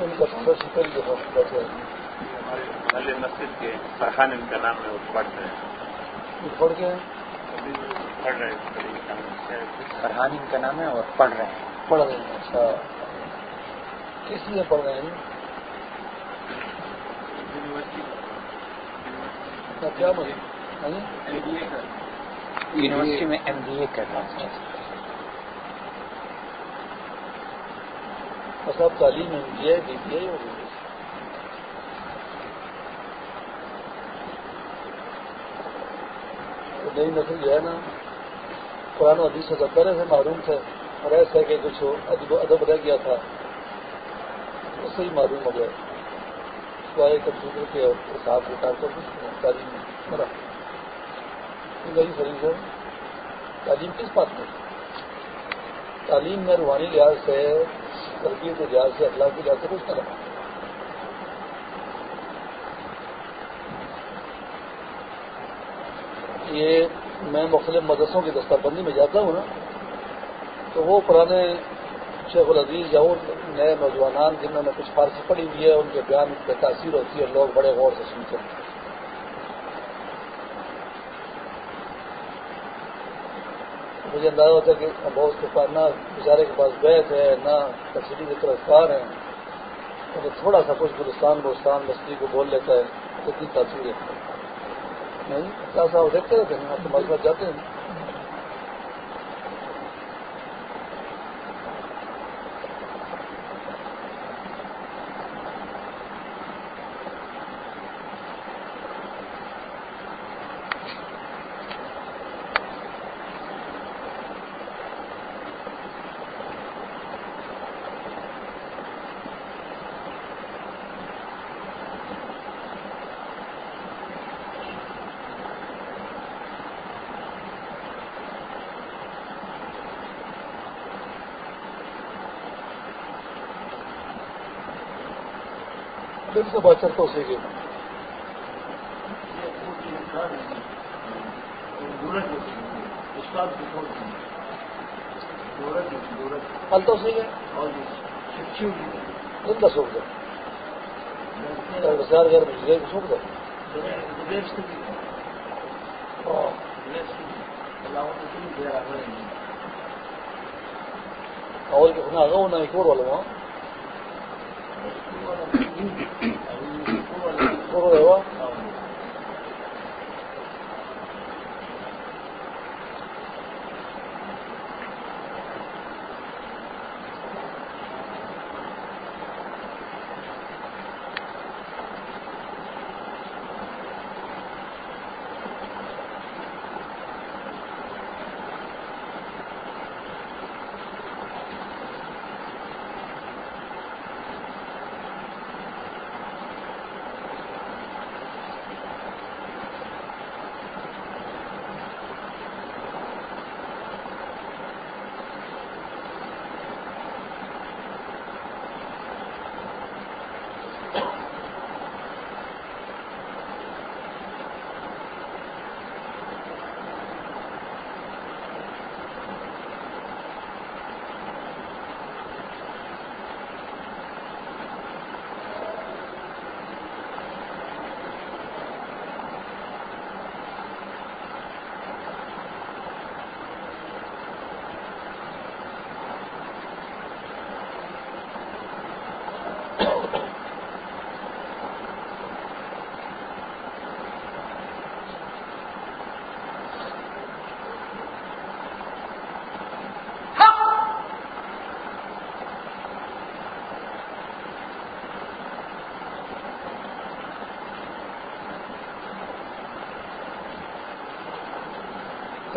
ان کا سب سے ہمارے محلے مسجد کے فرحان ان کا نام ہے وہ پڑھ رہے ہیں۔ پڑھ وہ پڑھ رہے ہیں فرحان ان کا نام ہے اور پڑھ رہے ہیں۔ پڑھ رہے ہیں اچھا۔ کس لیے پڑھ رہے ہیں؟ یونیورسٹی۔ کا کیا یونیورسٹی میں ایم بی اے کر رہے ہیں بس اب تعلیم میں B A B B A ہو گئی تو نئی نسل جو ہے نا، قرآن و حدیث سے تو پہلے سے معلوم تھے، اور ایسا کہ کچھ ادب ادب رہ گیا تھا اس سے ہی معلوم ہو گیا۔ سوائے کمپیوٹر کے اور حساب کتاب کو تعلیم کرا نہیں سر سر تعلیم کس بات میں؟ تعلیم میں روحانی لحاظ سے تربیت کے لحاظ سے اخلاق کے لحاظ سے کچھ نہ رہا یہ میں مختلف مدرسوں کی دستہ بندی میں جاتا ہوں نا، تو وہ پرانے شیخ العزیز یا ان نئے نوجوانان جنہوں نے کچھ فارسی پڑھی ہوئی ہے، ان کے بیان پہ تاثیر ہوتی ہے، لوگ بڑے غور سے سنتے ہیں۔ مجھے اندازہ ہوتا ہے کہ بہت کے پاس نہ بیچارے کے پاس بیت ہے نہ تفصیلی کے طرفار ہیں۔ تو تھوڑا سا کچھ گلستان بلستان بستی کو بول لیتا ہے کتنی تاثیر ہے۔ نہیں، کیا صاحب دیکھتے رہتے ہیں؟ آپ کے پاس جاتے ہیں۔ دل سے بات چلتا اسی کے پل تو اسی کا سوکھ دو چار گھر میں سوکھ دو اور کتنا آگا ہونا ایک اور والا وہاں ہوں ہوں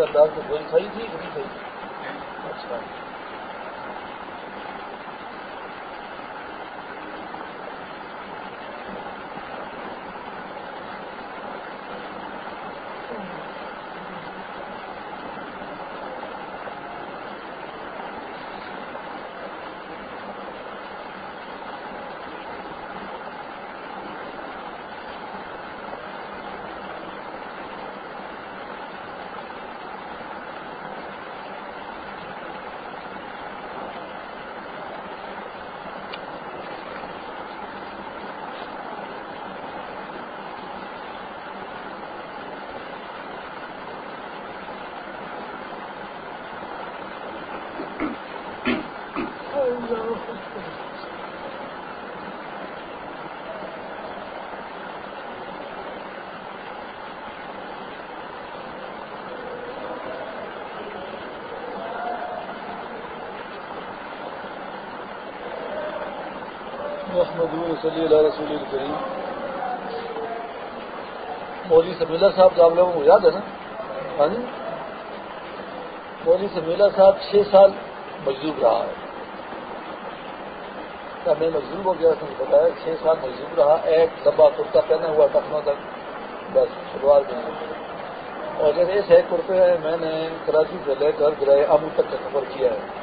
سردار کو گولی کھائی تھی کہ نہیں کھائی اچھا۔ محمد صلی اللہ رسول الکریم مولوی سمیلا صاحب آپ لوگوں کو یاد ہے نا؟ ہاں جی۔ مولوی سمیلا صاحب چھ سال مجذوب رہا ہے۔ کیا میں مجذوب ہو گیا تو بتایا چھ سال مجذوب رہا، ایک لمبا کرتا پہنا ہوا ٹخنوں تک۔ بس شلوار میں۔ اور جب اس ایک کرتے ہیں میں نے کراچی سے لے کر گرائے امو تک کا سفر کیا ہے۔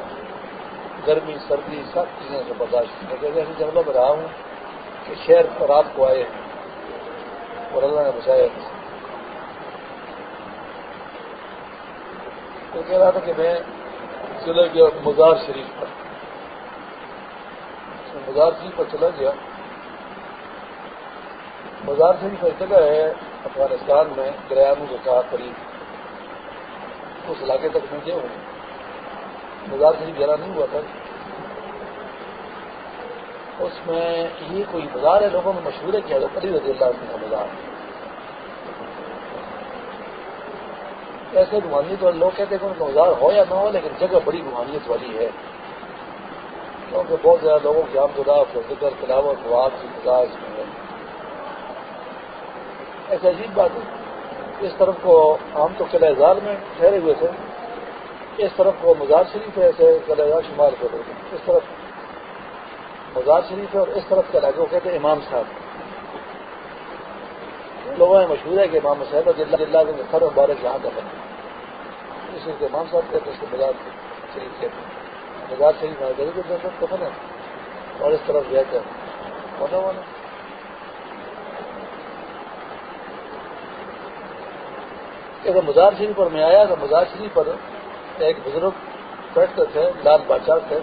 گرمی، سردی، سب چیزیں سے برداشت کی ہے ایسی جنگلوں میں رہا ہوں کہ شہر رات کو آئے ہیں اور اللہ نے بچایا تو کہہ رہا تھا کہ میں چلا گیا مزار شریف پر۔ اچھا، مزار شریف پر چلا گیا۔ مزار شریف ایک جگہ ہے افغانستان میں گریانو کے ساتھ قریب۔ اس علاقے تک میں گیا ہوں۔ مزار شریف گہرا نہیں ہوا تھا۔ اس میں یہ کوئی بازار ہے، لوگوں میں مشہور ہے کہ حضرت علی رضی اللہ عنہ کا بازار۔ ایسے روحانیت والے لوگ کہتے ہیں کہ ان کا بازار ہو یا نہ ہو، لیکن جگہ بڑی روحانیت والی ہے۔ کیونکہ بہت زیادہ لوگوں کی عام خدا ذکر، تلاوت واد کی خدا اس میں ہے۔ ایسے عجیب بات ہے۔ اس طرف کو ہم تو قلعہ زال میں ٹھہرے ہوئے تھے۔ اس طرف کو مزار شریف ہے ایسے قلعہ شمال کر اس طرف مزار شریف ہے اور اس طرف کے علاقے کو کہتے ہیں امام صاحب۔ لوگوں میں مشہور ہے کہ امام صاحب اللہ کے سر مبارک یہاں دفن اس کے امام صاحب کہتے ہیں اس کو مزار شریف کہتے ہیں۔ مزار شریف میں غریب دفن ہے۔ اور اس طرف جو ہے۔ ہونا ہونا مزار شریف پر میں آیا، تو مزار شریف پر ایک بزرگ بیٹھتے تھے، لال بادشاہ تھے۔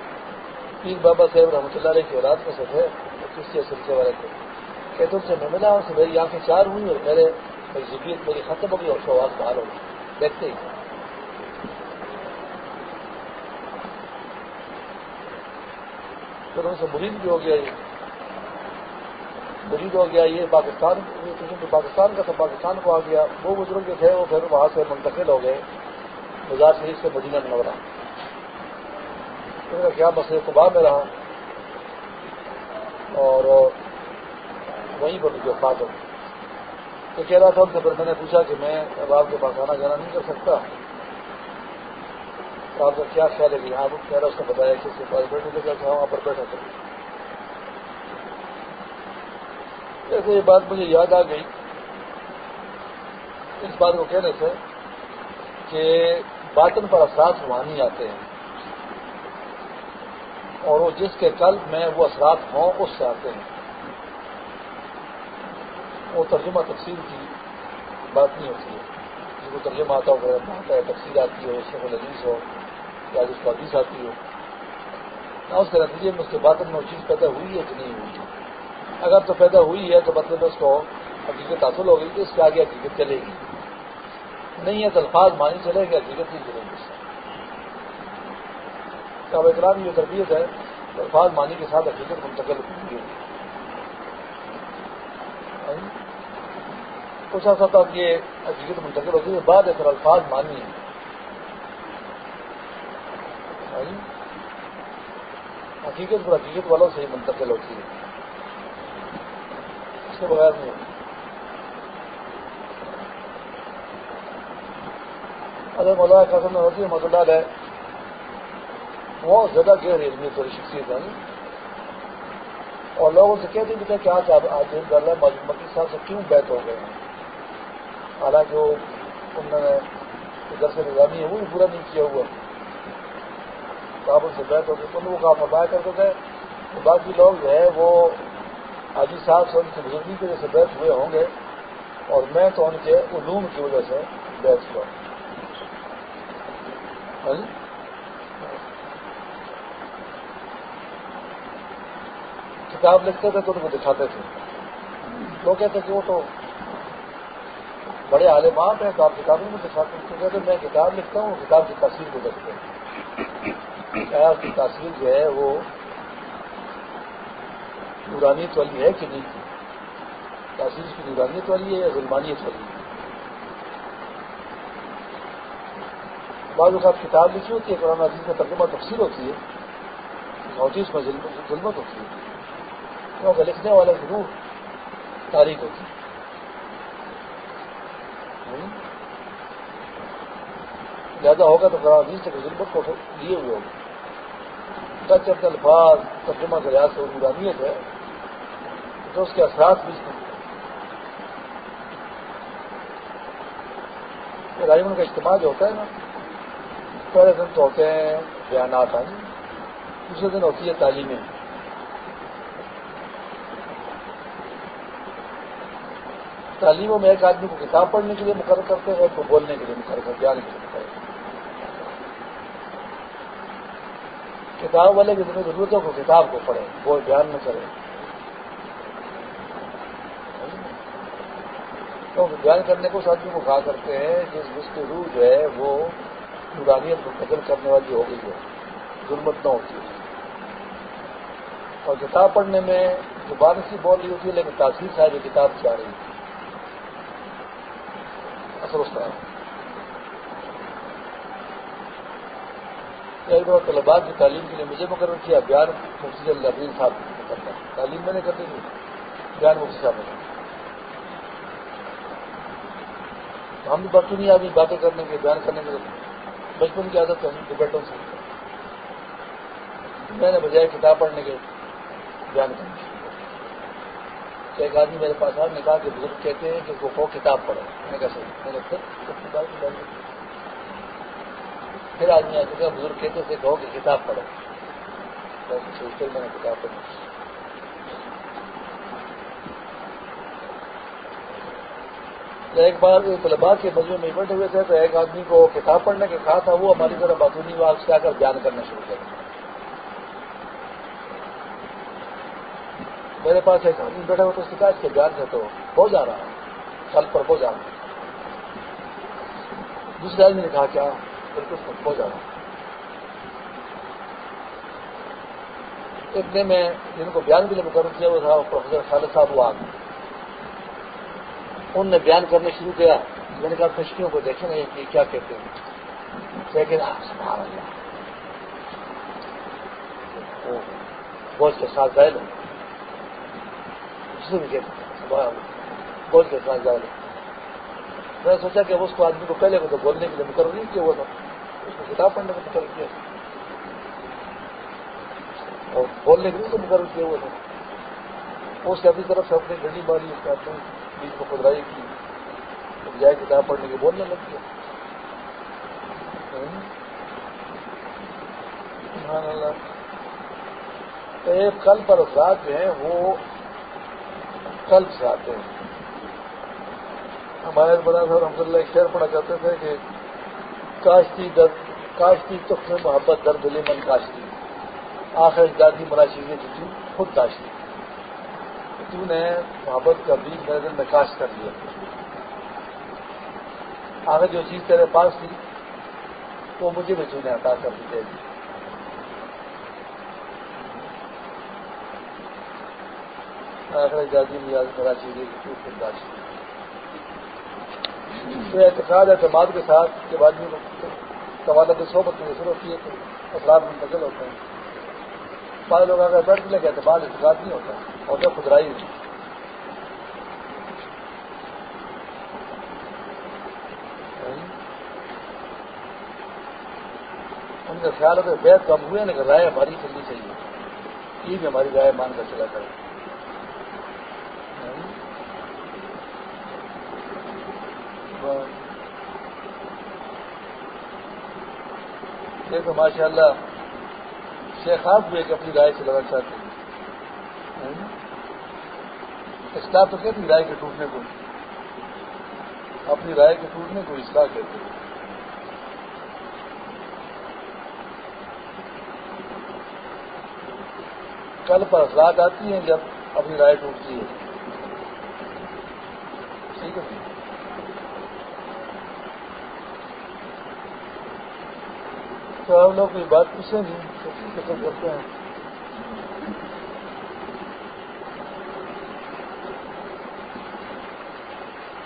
پیر بابا صاحب رحمۃ اللہ علیہ کی اولاد میں سے تھے کسی سلسلے والے تھے۔ کہتے ان سے میں ملا ان سے میری آنکھیں چار ہوئی اور میرے میری ضبیت میری ختم ہو گئی اور شواز باہر ہو گئی دیکھتے ہی۔ پھر ان سے مرید بھی ہو گیا یہ۔ مرید ہو گیا یہ پاکستان پاکستان کا تھا، پاکستان کو آ گیا۔ وہ بزرگ جو تھے، وہ پھر وہاں سے منتقل ہو گئے۔ مزار شریف سے مدینہ منورہ۔ انہوں نے کیا مسئلے قبا میں رہا۔ اور وہیں پر مجھے بات ہو تو کہہ رہا تھا ان سے پھر میں نے پوچھا کہ میں اب آپ کے پاس آنا جانا نہیں کر سکتا۔ تو آپ کا کیا خیال ہے کہ یہاں کہہ رہا اس نے بتایا کہ اس کے پاس بیٹھے لے کر وہاں پر بیٹھا تھا۔ ایسے یہ بات مجھے یاد آ گئی۔ اس بات کو کہنے سے کہ باطن پر اثرات روحانی آتے ہیں۔ اور وہ جس کے قلب میں وہ اثرات ہوں، اس سے آتے ہیں۔ وہ ترجمہ تفصیل کی بات نہیں ہوتی ہے۔ جس کو ترجمہ آتا ہو آتا ہے تفصیل آتی ہو، اس سے لذیذ ہو، یا جس کو حدیث آتی ہو۔ نہ اس کے نتیجے میں اس کے باطن میں وہ چیز پیدا ہوئی ہے کہ نہیں ہوئی اگر تو پیدا ہوئی ہے، تو مطلب اس کو حقیقت حاصل ہوگی کہ اس کے آگے حقیقت چلے گی۔ نہیں ہے الفاظ مانی چلے گا حقیقت نہیں چلے گی صاحب اکرام یہ تربیت ہے الفاظ مانی کے ساتھ حقیقت منتقل ہوگی کچھ ایسا تھا کہ حقیقت منتقل ہوتی ہے بعد ہے پھر الفاظ مانی ہے۔ حقیقت پر حقیقت والوں سے ہی منتقل ہوتی ہے۔ اس کے بغیر نہیں اگر مولانا قسم ہوتی ہے ہے بہت زیادہ گہری علمی تھوڑی شخصیت ہے اور لوگوں سے کہتے تھے کہ آج آج مکی صاحب سے کیوں بیت ہو گئے؟ حالانکہ وہ انہوں نے ادھر سے نظامی ہے وہ بھی پورا نہیں کیا ہوا۔ تو آپ ان سے بیت ہو گئے، تو لوگوں کا فرمایا کرتے تھے تو باقی لوگ جو ہے وہ حاجی صاحب سے ان کی بزرگی کی وجہ سے بیت ہوئے ہوں گے۔ اور میں تو ان کے علوم کی وجہ سے بیت ہوا۔ ہاں جی؟ ہاں؟ کتاب لکھتے تھے تو ان کو دکھاتے تھے۔ وہ کہتے کہ وہ تو بڑے عالم آپ ہیں تو آپ کتابوں میں دکھاتے ہیں کہتے میں کتاب لکھتا ہوں، کتاب کی تصویر کو دیکھتے ہیں۔ کی تاثیر جو ہے وہ نورانیت والی ہے کہ نہیں؟ تاثیر کی نورانیت والی ہے یا ظلمانیت والی ہے؟ بعض اوقات کتاب لکھی ہوتی ہے، قرآن عزیز میں ترجمہ تفصیل ہوتی ہے ہوتی اس میں ظلمت ہوتی ہے۔ کیونکہ لکھنے والا ضرور تاریخ ہوتی ہے۔ زیادہ ہوگا تو قرآن عزیز سے ظلمت کو لیے ہوئے ہوگا سچ اپنے الفاظ ترجمہ کے لحاظ سے نورانیت ہے، تو اس کے اثرات بھی رائمن کا اجتماع جو ہوتا ہے نا پہلے دن تو ہوتے ہیں بیانات آئیں دوسرے دن ہوتی ہے تعلیمیں۔ تعلیموں میں ایک آدمی کو کتاب پڑھنے کے لیے مقرر کرتے ہیں، ایک کو بولنے کے لیے مقرر کرتے جانے کے لیے مقرر کرتے کتاب والے کی ضرورتوں کو کتاب کو پڑھے وہ بیان نہ کرے تو بیان کرنے کو اس آدمی کو کہا کرتے ہیں، جس جس کی روح جو ہے وہ نورانیت کو قتل کرنے والی ہو گئی ہے۔ ظلمت نہ ہوتی۔ ہے اور کتاب پڑھنے میں جو سی بول رہی ہوتی ہے لیکن تاثیر صاحب جو کتاب سے آ رہی ہے۔ اثر اس طرح۔ ایک بار طلبا کی تعلیم کے لیے مجھے مقرر کیا، بیان مفتی الدین صاحب کرنا تعلیم میں نے کرنی تھی۔ بیان مفتی صاحب نے ہم بھی بچوں نہیں آدمی باتیں کرنے کے بیان کرنے کے بچپن کی عادت ہے ڈبیٹوں سے۔ میں نے بجائے کتاب پڑھنے کے بیان کرنے کی ایک آدمی میرے پاس آج نے کہا کہ بزرگ کہتے ہیں کہ وہ کتاب پڑھو۔ میں نے کہا میں نے پھر پھر آدمی آ چکا، بزرگ کہتے تھے کہو کہ کتاب پڑھو۔ میں نے کتاب پڑھی۔ ایک بار طلبا کے مجموعے میں بیٹھے ہوئے تھے تو ایک آدمی کو کتاب پڑھنے کے کہا تھا، وہ ہماری طرح باتونی واگ سے آ کر بیان کرنا شروع کر میرے پاس ایک آدمی بیٹھا ہوا تو اس کہا، اس کے بیان سے تو ہو جا رہا ہے کل پر ہو جا رہا دوسرے آدمی نے کہا کیا ہاں، بالکل ہو جانا اتنے میں جن کو بیان کے لیے مقرر کیا ہوا تھا پروفیسر خالد صاحب وہ آ گئے۔ ان نے بیان کرنا شروع کیا، میں نے کہا کشتیوں کو دیکھیں گے کہ کیا کہتے ہیں۔ لیکن بوجھ کے ساتھ ظاہر جسے بوجھ کے ساتھ ظاہر میں نے سوچا کہ اس کو آدمی کو پہلے کو تو بولنے کے لیے مقرر نہیں کیا ہوا تھا۔ اس کو کتاب پڑھنے کا مقرر کیا۔ اور بولنے کے لیے تو مقرر کیا ہوا تھا۔ اس سے اپنی طرف سے اپنی گڈی ماری، اس کا بیچ کو خدائی کی جائے کتاب پڑھنے کے بولنے لگ گیا ایک کل پر افراد جو ہیں وہ کل سے آتے ہیں ہمارے بڑا صاحب رحمۃ اللہ ایک شعر پڑھا کرتے تھے کہ کاشتی درد، کاشتی تو میں محبت، درد دلی من کاشتی۔ آخر جاتی منا چیزیں خود کاشتی۔ تو نے محبت کا بیج میرے دل میں کاشت کر لیا آخر جو چیز تیرے پاس تھی، وہ مجھے بھی تو نے عطا کر دی جائے گی آخر جاتی میرا تو اعتقاد، اعتماد کے ساتھ جب آدمی کو سوال کی صحبت میں شروع ہوتی ہے تو اثرات منتقل ہوتے ہیں۔ بعض لوگ اگر بیٹھ لے کے اعتماد، اعتقاد نہیں ہوتا۔ اور جب خدرائی ہوتی ان کا خیال ہے بیت کم ہوئے لیکن رائے ہماری چلنی چاہیے۔ یہ بھی ہماری رائے مان کر چلا کرے۔ دیکھو ماشاء اللہ شیخ آپ بھی ایک اپنی رائے سے لگنا چاہتے ہیں۔ اصلاح تو کہتی رائے کے ٹوٹنے کو۔ اپنی رائے کے ٹوٹنے کو اصلاح کہتے ہیں۔ کل پر اثرات آتی ہیں جب اپنی رائے ٹوٹتی ہے۔ ٹھیک ہے۔ تو ہم لوگ کوئی بات پوچھیں گے؟ کرتے ہیں۔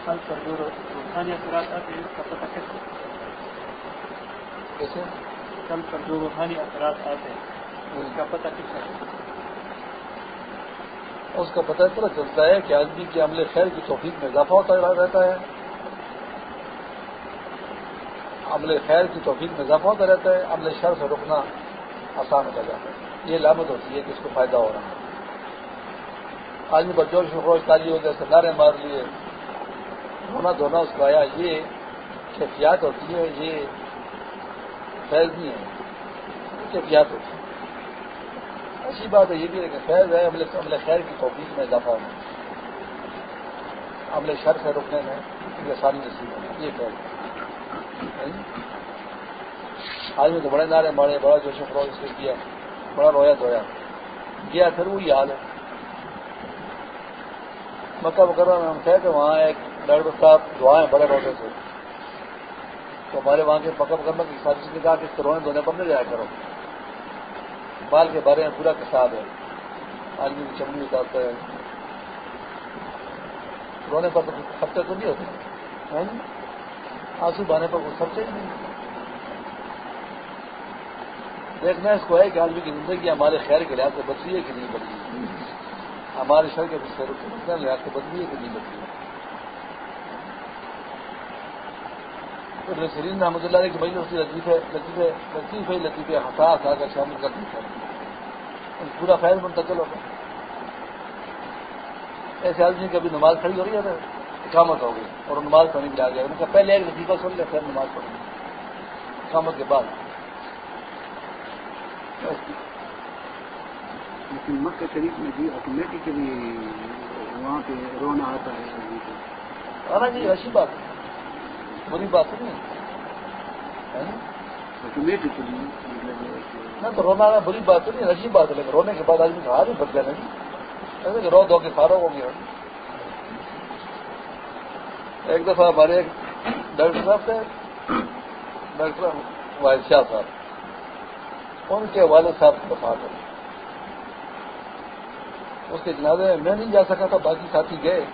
کل پر جو روحانی اثرات آتے ہیں اس کا پتہ کیسے؟ کیسے کل پر جو روحانی اثرات آتے ہیں اس کا پتہ کیسے اس کا پتہ اتنا چلتا ہے کہ آدمی کے عمل خیر کی توفیق میں اضافہ ہوتا رہتا ہے۔ عمل خیر کی توفیق میں اضافہ ہوتا رہتا ہے عمل شر سے رکنا آسان ہوتا جاتا ہے۔ یہ علامت ہوتی ہے کہ اس کو فائدہ ہو رہا ہے۔ آدمی بچوں سے روز تالی ہو گئے سنارے مار لیے۔ رونا دھونا اس کو آیا، یہ کیفیات ہوتی ہے یہ فیض نہیں ہے کیفیات ہوتی ہے اچھی بات ہے، یہ بھی ہے کہ فیض ہے عمل خیر کی توفیق میں اضافہ ہونا عمل شر سے رکنے میں آسانی نصیب ہے، یہ فیض ہے۔ آدمی تو بڑے نعرے مارے، بڑا جوش فروغ اس نے کیا، بڑا رویا دھویا۔ گیا پھر وہی حال ہے۔ مکہ مکرمہ میں ہم تھے کہ وہاں ایک ڈاکٹر صاحب دعائیں بڑے روتے تھے تو ہمارے وہاں کے مکہ مکرمہ کی سازش نے کہا کہ اس رونے دھونے پر نہ جایا کرو۔ بال کے بارے میں پورا کساب ہے۔ آدمی کی چمڑی اتارتا ہے۔ رونے پر تو خرچے تو نہیں ہوتے آنسو بہانے پر کوئی خرچے ہی نہیں۔ دیکھنا اس کو ہے کہ آدمی کی زندگی ہمارے خیر کے لحاظ سے بچی ہے کہ نہیں بچی ہمارے شہر کے لحاظ سے بدلی ہے کہ نہیں بدلی ابن سرین رحمۃ اللہ علیہ کی بھائی اس لطیفے لطیفے لطیفے لطیفے ہٹا ہٹا کر شامل کر دی پورا فیض منتقل ہوگا ایسے آدمی کبھی نماز کھڑی ہو رہی ہے اقامت ہو گئی اور نماز پڑھنے کے آ گیا۔ ان کا پہلے ایک لطیفہ سن لے پھر نماز پڑھیں اقامت کے بعد۔ لیکن مکہ شریف میں بھی آٹومیٹکلی وہاں پہ رونا آتا ہے۔ جی اچھی بات ہے۔ بری بات نہیں آٹومیٹکلی نہ تو رونا بری بات نہیں اچھی بات ہے۔ لیکن رونے کے بعد آدمی کا ہاتھ ہی بدلے نہیں۔ ایسے کہ رو دو کے فارغ ہو گیا۔ ایک دفعہ ہمارے ایک ڈاکٹر صاحب تھے۔ ڈاکٹر واحد شاہ صاحب۔ ان کے والد صاحب کی وفات ہے اس کے جنازے میں میں نہیں جا سکا تھا، باقی ساتھی گئے۔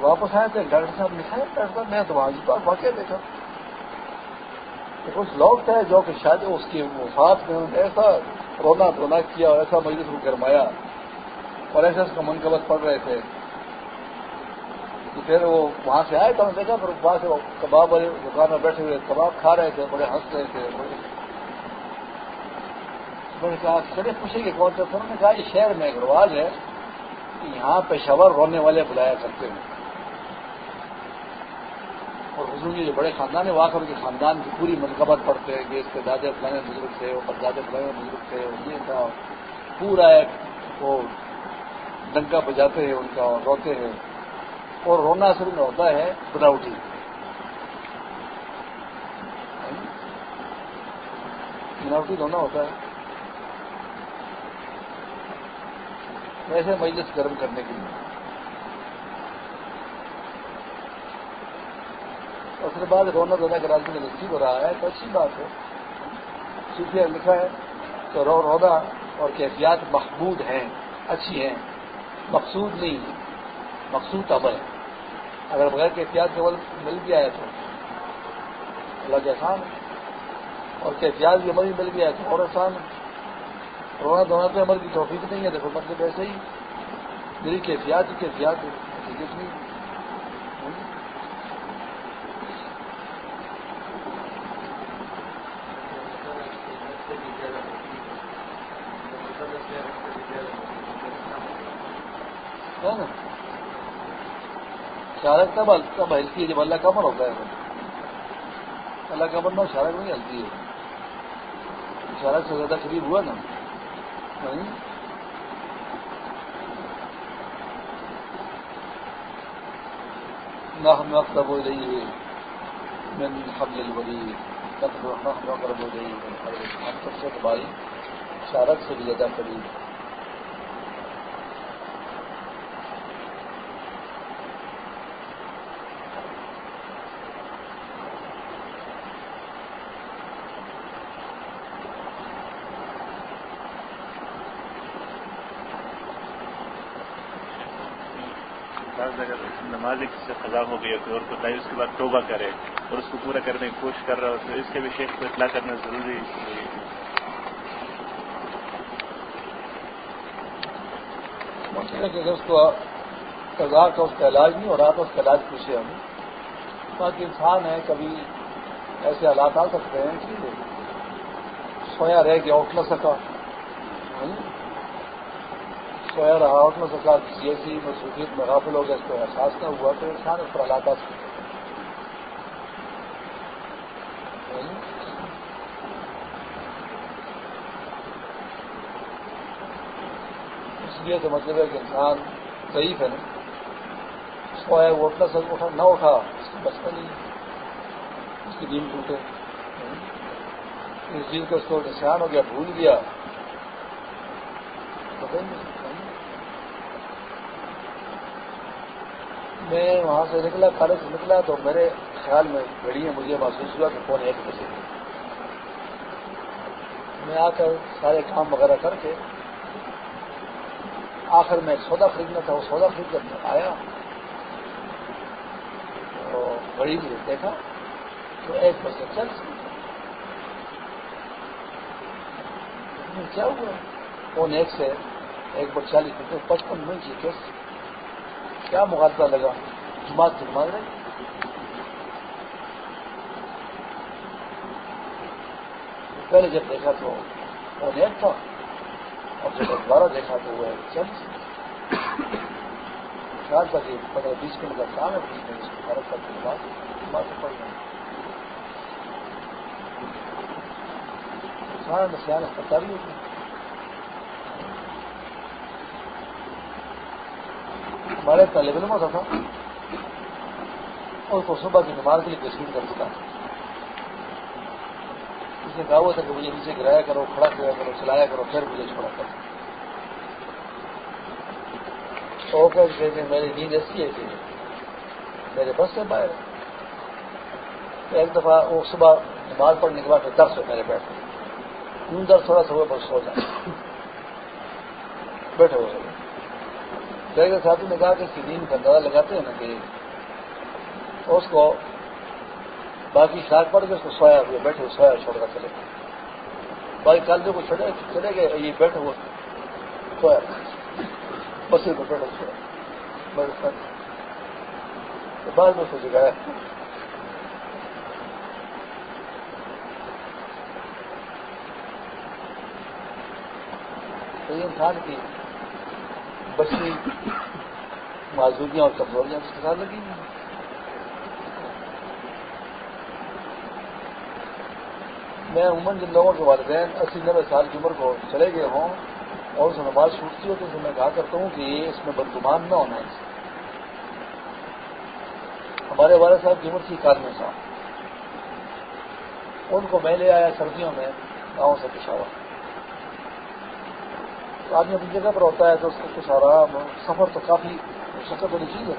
واپس آئے تھے، ڈاکٹر صاحب لکھا ڈاکٹر صاحب، میں تو وہاں پاس واقعہ دیکھا۔ کچھ لوگ تھے جو کہ شاید اس کی وفات میں نے ایسا رونا دھونا کیا اور ایسا مجلس کو گرمایا اور ایسے اس کا منقبت پڑ رہے تھے۔ پھر وہ وہاں سے آئے تو ہم نے دیکھا، پھر وہاں سے کباب والے دکان میں بیٹھے ہوئے کباب کھا رہے تھے، بڑے ہنس رہے تھے۔ بڑے میں نے کہا، چلے خوشی کے کون سے انہوں نے کہا، یہ شہر میں ایک رواج ہے کہ یہاں پیشاور رونے والے بلایا کرتے ہیں۔ اور کے جو بڑے خاندان ہے وہاں کے خاندان کی پوری منقبت پڑتے ہیں کہ اس کے دادے فلانے بزرگ تھے وہ پردادے فلانے بزرگ تھے یہ تھا۔ پورا ایک وہ ڈنکا بجاتے ہیں، ان کا اور روتے ہیں۔ اور رونا اصل میں ہوتا ہے بناوٹی بناوٹی رونا ہوتا ہے۔ ایسے مجلس گرم کرنے کے لیے۔ اس کے بعد رونا رونا کے راج میں نصیب ہو رہا ہے، تو اچھی بات ہے۔ صوفیہ لکھا ہے تو رو رونا اور کیفیات محبود ہیں، اچھی ہیں۔ مقصود نہیں مقصود عمل ہے۔ اگر بغیر کیفیات کے عمل مل گیا ہے تو۔ اللہ کے آسان ہے۔ اور کیفیات بھی عمل ہی مل گیا ہے تو اور آسان ہے۔ رونا دھونا تو عمل کی توفیق نہیں ہے، دیکھو مطلب ایسے ہی۔ میری کیفیات ہی کیفیات نہیں۔ شارک تب کب ہلتی ہے، جب اللہ کمر ہوتا ہے۔ اللہ کمر میں شارک نہیں ہلتی ہے۔ شارک سے زیادہ قریب ہوا نا۔ نحن اقرب الیہ من حبل الورید نحن اقرب الیہ من حبل ہم سب سے تمہاری شارک سے بھی زیادہ قریب بعض اگر نماز ایک سے قضا ہو گئی کوئی اور کوئی اس کے بعد توبہ کرے اور اس کو پورا کرنے کی کوشش کر رہا ہو تو اس کے بھی شیخ کو اطلاع کرنا ضروری مطلب ہے کہ اگر اس کو قضا کا اس کا علاج نہیں ہو رہا، تو اس کا علاج پوچھے ہم۔ باقی انسان ہے، کبھی ایسے حالات آ سکتے ہیں کہ سویا رہ گیا، اٹھ نہ سکا۔ سویا رہا اٹھ نہ سکا کسی ایسی مصروفیت میں غافل ہو گیا اس کو احساس نہ ہوا تو انسان اس پر حالات آ سکتے اس لیے تو مطلب ہے کہ انسان ضعیف ہے نا۔ سویا وہ اٹھ نہ اٹھا نہ اٹھا، اس کو بچپن نہیں اس کی دین ٹوٹے۔ اس چیز کو اس کو نشان ہو گیا، بھول گیا۔ میں وہاں سے نکلا کالج سے نکلا تو میرے خیال میں گھڑی ہے مجھے محسوس ہوا کہ کون ایک بجے میں آ کر سارے کام وغیرہ کر کے آخر میں سودا خریدنا تھا، وہ سودا خرید کر آیا تو گھڑی میں دیکھا تو ایک بجے چل کیا ہوا؟ فون ایک سے ایک بار چالیس روپئے پچپن میں جی کیس۔ کیا مغالطہ لگا؟ جماعت سے مانگ رہے پہلے جب دیکھا تو فون ایک تھا اور جب دوبارہ دیکھا تو وہ چل خیال تھا کہ پندرہ بیس منٹ کا کام ہے بیس منٹ اس کو فرق کرنے کے بعد جماعت سے پڑھ گئے سارا نسیان اسپتال بھی ہوتی ہمارے طالب علم ہوتا تھا۔ اور کو صبح کی نماز کے لیے تصویر کر چکا۔ اس نے کہا ہوا تھا کہ مجھے نیچے گرایا کرو، کھڑا کیا کرو، چلایا کرو، پھر مجھے چھوڑا کرو۔ تو کہ میری نیند ایسی ہے کہ میرے بس سے باہر۔ ایک دفعہ وہ صبح نماز پڑھنے کے بعد پھر درس ہو میرے بیٹھ یوں درس تھوڑا سا ہوا بس سو جائے بیٹھے ہوئے۔ کے ساتھی نے کہا کہ اس کی نیند کا اندازہ لگاتے ہیں نا کہ اس کو باقی شاخ پڑ کے اس کو سویا ہوئے بیٹھے ہوئے، سویا چھوڑ کر چلے گئے۔ باقی کالجوں کو چھوڑے چلے گئے یہ بیٹھے ہوئے، سویا۔ بس کو بیٹھے سویا۔ بعد میں اس کو جگایا۔ انسان کی بچی معذوریاں اور کمزوریاں اس کے ساتھ لگی ہوئی میں عموماً جن لوگوں کے والدین اسی نبے سال کی عمر کو چلے گئے ہوں اور اسے نماز چھوٹتی ہو تو اسے میں کہا کرتا ہوں کہ اس میں بدگمان نہ ہونا ہے۔ ہمارے والد صاحب کی عمر تھی اکانوے صاحب ان کو میں لے آیا سردیوں میں گاؤں سے پشاور۔ آدمی اپنی جگہ پر ہوتا ہے تو اس کو کچھ آرام سفر تو کافی شکت والی چیز ہے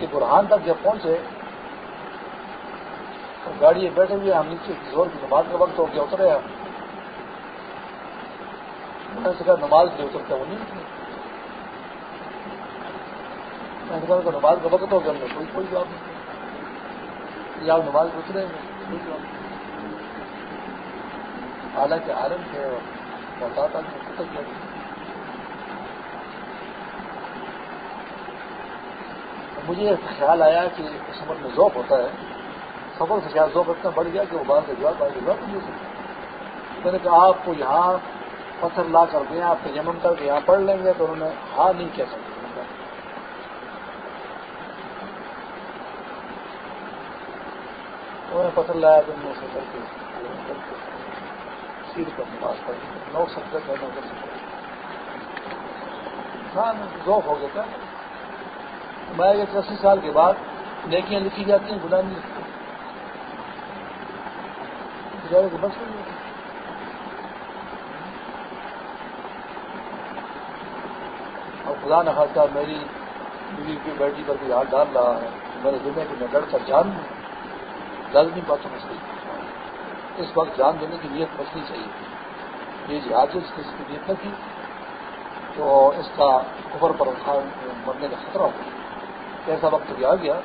یہ برہان تک جب پہنچے تو گاڑی بیٹھے ہوئے ہم نیچے زور کی نماز کا وقت ہو گیا، اترے ہم۔ میں نے کہا نماز جو اترتا، وہ نہیں میں نے کہا نماز کا وقت ہو گیا کوئی کوئی جواب نہیں۔ یا نماز اترے کوئی جواب نہیں۔ حالانکہ عالم تھے بتاتا مجھے خیال آیا کہ سفر میں ذوق ہوتا ہے سفر سے خیال ذوق اتنا بڑھ گیا کہ وہ باہر سے جواب باہر جواب نہیں سکتے میں نے کہا آپ کو یہاں پتھر لا کر دیں آپ یمن کر کے یہاں پڑھ لیں گے تو انہوں نے ہاں نہیں کہہ سکتے انہوں نے پتھر لایا تو انہوں نے کر کے سیر پر نماز پڑھی نو سکتے تھے نو کر سکتے انسان ذوق ہو گیا تھا میں ایک اسی سال کے بعد نیکیاں لکھی جاتی ہیں گناہ نہیں لکھتی بچارے کو بس نہیں اور خدا نہ خاصا میری بیوی کی بیٹی پر بھی ہاتھ ڈال رہا ہے میرے دنیا کی میں ڈر کر جان ڈر نہیں پاتا مسئلہ اس وقت جان دینے کی نیت بچنی چاہیے یہ جہاز اس کی نیت نہ کی تو اس کا کفر پر مرنے کا خطرہ ہوتا ایسا وقت بھی آ گیا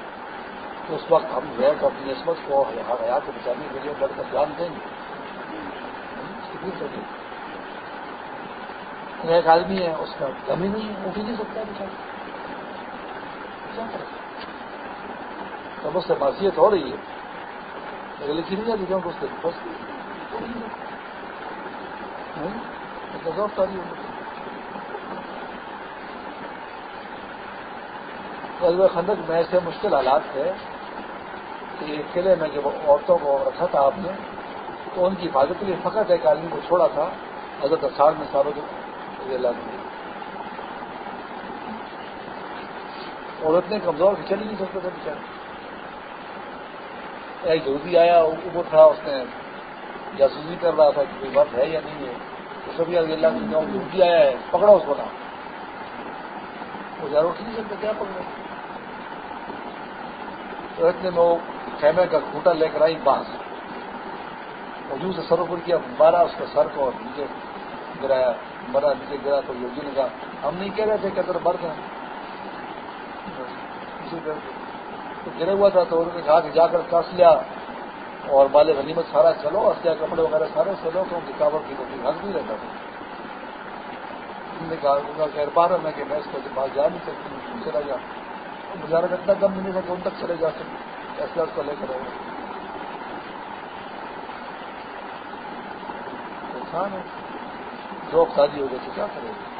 تو اس وقت ہم جو ہے تو اپنی نسبت کو حیات کو بچانے کے لیے بڑھ کر جان دیں گے۔ ایک آدمی ہے، اس کا دم ہی نہیں ہے اٹھ ہی نہیں سکتا بچہ تب اس سے معصیت ہو رہی ہے۔ لکھی نہیں جاتی کیونکہ اس کے بس غزب ہاں؟ اچھا، خندق، میں ایسے مشکل حالات تھے کہ ایک قلعے میں جب عورتوں کو رکھا تھا آپ نے، تو ان کی حفاظت کے لیے فقط ایک آدمی کو چھوڑا تھا، حضرت اثار میں ثابت اللہ اور اتنے کمزور کہ چل ہی نہیں سکتے تھے بیچارے ایک یہودی آیا اوپر تھا، اس نے جاسوسی کر رہا تھا کہ کوئی بات ہے یا نہیں ہے۔ تو سبھی اللہ کے یہودی آیا ہے پکڑا اس کو نا۔ وہ یار اٹھ نہیں سکتے، کیا پکڑے؟ تو اتنے میں وہ خیمے کا کھوٹا لے کر آئی بانس اور سے سر اوپر کیا مارا اس کے سر کو اور نیچے گرایا۔ مرا، نیچے گرا تو یوگی نے کہا، ہم نہیں کہہ رہے تھے کہ اگر برد ہیں تو گرے ہوا تھا تو انہوں نے کہا کہ جا کر کس لیا اور بالے غنیمت سارا چلو اور کپڑے وغیرہ سارے چلو تو کتابوں کی نوکری حق نہیں رہتا تھا۔ نے کہا خیر بار میں کہ میں اس کو باہر جا نہیں سکتی چلا جا؟ گزارا اتنا کم ملے گا کہ ان تک چلے جا سکتے ایسا اس کو لے کر انسان ہے۔ ذوق شادی ہو گئی تو کیا کرے گا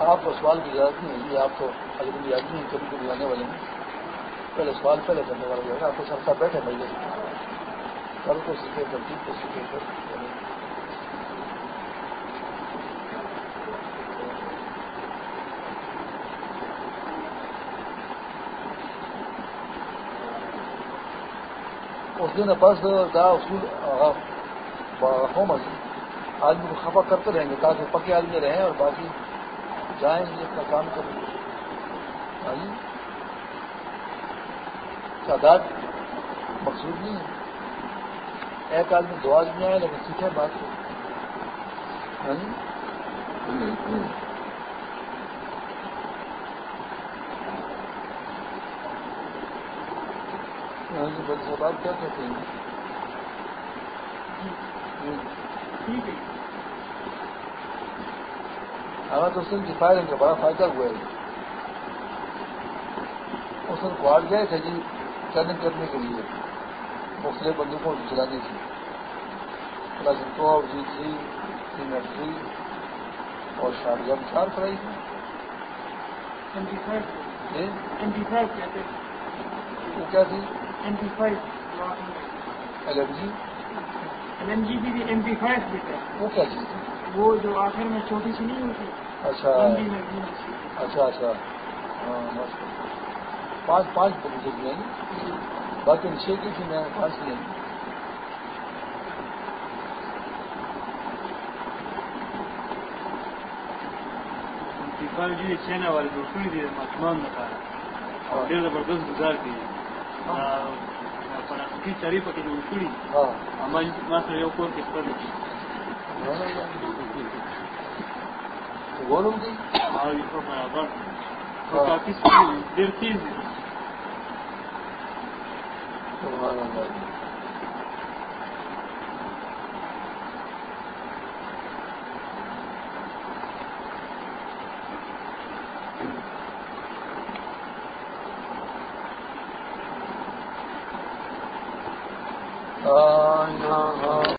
آپ کو سوال کی اجازت نہیں ہوگی، آپ کو اگر یاد نہیں، کبھی کبھی آنے والے ہیں۔ پہلے سوال پہلے کرنے والا جو ہے نا کچھ عرصہ بیٹھے بھائی کل کو سیکھے، ترتیب کو سیکھے۔ پھر اس دن بس دا اصول ہوم آدمی کو خفا کرتے رہیں گے تاکہ پکے آدمی رہیں اور باقی جائیں گے، اپنا کام کریں گے۔ ہاں تعداد مقصود نہیں ہے ایک آدمی دو آدمی آئے، لیکن سیکھے بات کو۔ ہاں جی؟ ہاں بات کیا کہتے ہیں؟ ٹھیک ہے۔ ہمیں تو صرف دفاع کا بڑا فائدہ ہوا ہے۔ اس میں کوارڈ گئے تھے جی ٹریننگ کرنے کے لیے۔ مختلف بندوقوں کو چلانے کی اور جی تھی تھری اور شارٹ گن چار کرائی تھی وہ کیا تھی؟ L M G? L M G بھی ایم پی فائیو وہ کیا چیز تھی؟ وہ جو آخر میں چھوٹی سی نہیں ہوتی اچھا۔ اچھا اچھا۔ ہاں پانچ پانچ بندوق میں باقی چھ کی تھی میں پانچ نہیں جی سینا والے جو کړی دي ماشومان لپاره او ډېر زبردست گزار دي پلاستیکي چاري پکې جوړ کړي اما ما سره یو کور کې ستر یو برابر کافی ډېر تیز